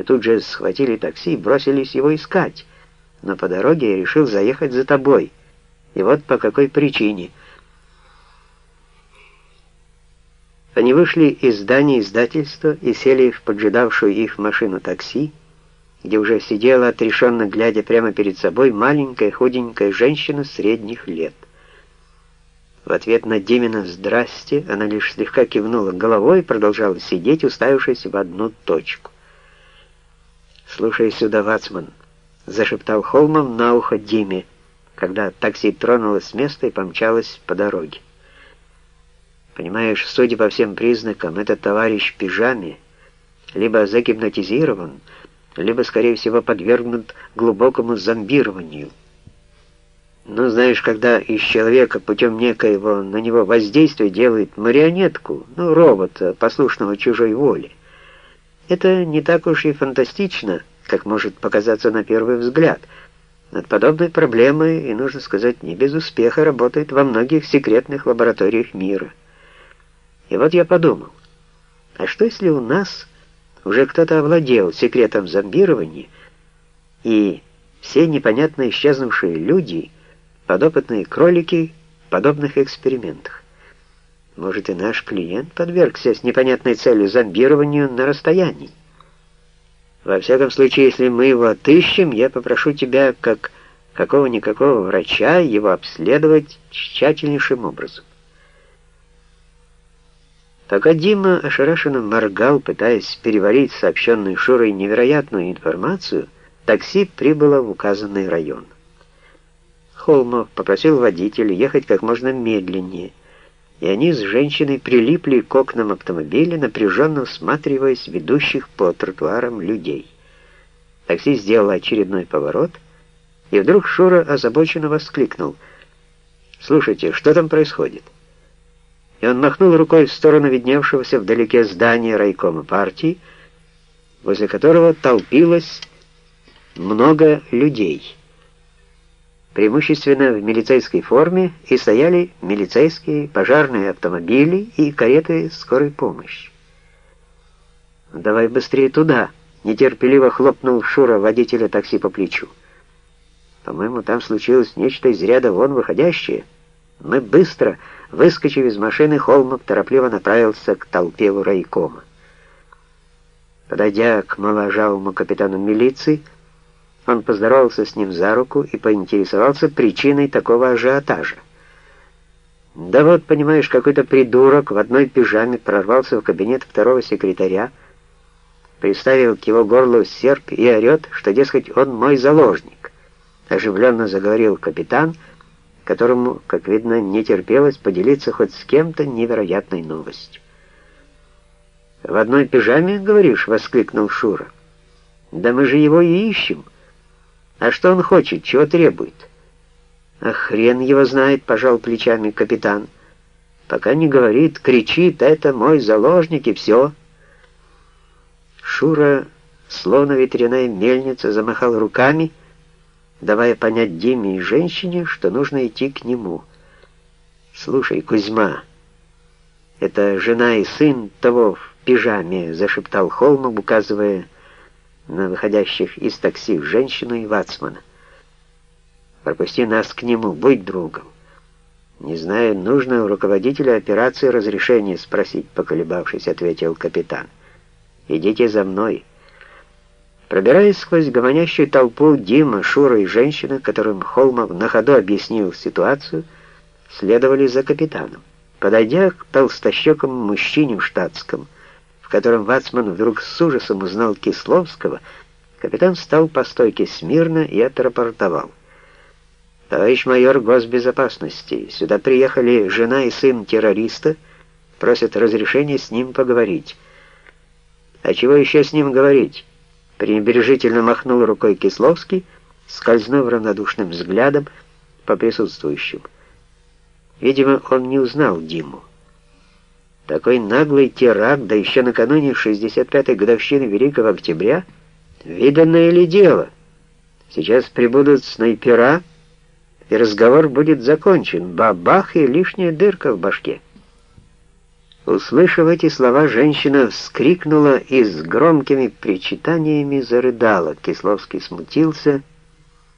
Мы тут же схватили такси и бросились его искать. Но по дороге я решил заехать за тобой. И вот по какой причине. Они вышли из здания издательства и сели в поджидавшую их машину такси, где уже сидела, отрешенно глядя прямо перед собой, маленькая худенькая женщина средних лет. В ответ на Димина «Здрасте» она лишь слегка кивнула головой и продолжала сидеть, уставившись в одну точку. «Слушай сюда, Вацман», — зашептал Холмов на ухо Диме, когда такси тронулось с места и помчалось по дороге. «Понимаешь, судя по всем признакам, этот товарищ в пижаме либо загипнотизирован, либо, скорее всего, подвергнут глубокому зомбированию». Ну, знаешь, когда из человека путем некоего на него воздействия делают марионетку, ну, робота, послушного чужой воле, это не так уж и фантастично, как может показаться на первый взгляд. Над подобной проблемой, и, нужно сказать, не без успеха, работает во многих секретных лабораториях мира. И вот я подумал, а что если у нас уже кто-то овладел секретом зомбирования, и все непонятно исчезнувшие люди, подопытные кролики в подобных экспериментах? Может, и наш клиент подвергся с непонятной целью зомбированию на расстоянии. Во всяком случае, если мы его отыщем, я попрошу тебя, как какого-никакого врача, его обследовать тщательнейшим образом. Пока Дима ошарашенно моргал, пытаясь переварить сообщенную Шурой невероятную информацию, такси прибыло в указанный район. Холмов попросил водителя ехать как можно медленнее, и они с женщиной прилипли к окнам автомобиля, напряженно всматриваясь ведущих по тротуарам людей. Такси сделало очередной поворот, и вдруг Шура озабоченно воскликнул. «Слушайте, что там происходит?» И он махнул рукой в сторону видневшегося вдалеке здания райкома партии, возле которого толпилось много людей преимущественно в милицейской форме, и стояли милицейские, пожарные автомобили и кареты скорой помощи. «Давай быстрее туда!» — нетерпеливо хлопнул Шура водителя такси по плечу. «По-моему, там случилось нечто из ряда вон выходящее. Мы быстро, выскочив из машины, Холмов торопливо направился к толпе у райкома. Подойдя к моложавому капитану милиции, он поздоровался с ним за руку и поинтересовался причиной такого ажиотажа. «Да вот, понимаешь, какой-то придурок в одной пижаме прорвался в кабинет второго секретаря, приставил к его горлу серп и орет, что, дескать, он мой заложник», — оживленно заговорил капитан, которому, как видно, не терпелось поделиться хоть с кем-то невероятной новостью. «В одной пижаме, говоришь?» — воскликнул Шура. «Да мы же его и ищем». А что он хочет, чего требует? А хрен его знает, пожал плечами капитан. Пока не говорит, кричит, это мой заложник и все. Шура, словно ветряная мельница, замахал руками, давая понять Диме и женщине, что нужно идти к нему. «Слушай, Кузьма, это жена и сын того в пижаме», — зашептал Холмов, указывая на выходящих из такси женщину и вацмана. «Пропусти нас к нему, будь другом». «Не знаю, нужно у руководителя операции разрешение спросить», поколебавшись, ответил капитан. «Идите за мной». Пробираясь сквозь гомонящую толпу, Дима, Шура и женщина, которым Холмов на ходу объяснил ситуацию, следовали за капитаном. Подойдя к толстощекому мужчине в штатском, котором Вацман вдруг с ужасом узнал Кисловского, капитан встал по стойке смирно и отрапортовал. «Товарищ майор госбезопасности, сюда приехали жена и сын террориста, просят разрешения с ним поговорить». «А чего еще с ним говорить?» пренебрежительно махнул рукой Кисловский, скользнув равнодушным взглядом по присутствующим. Видимо, он не узнал Диму. Такой наглый теракт, да еще накануне 65-й годовщины Великого Октября, виданное ли дело? Сейчас прибудут снайпера, и разговор будет закончен. Бабах и лишняя дырка в башке. Услышав эти слова, женщина вскрикнула и с громкими причитаниями зарыдала. Кисловский смутился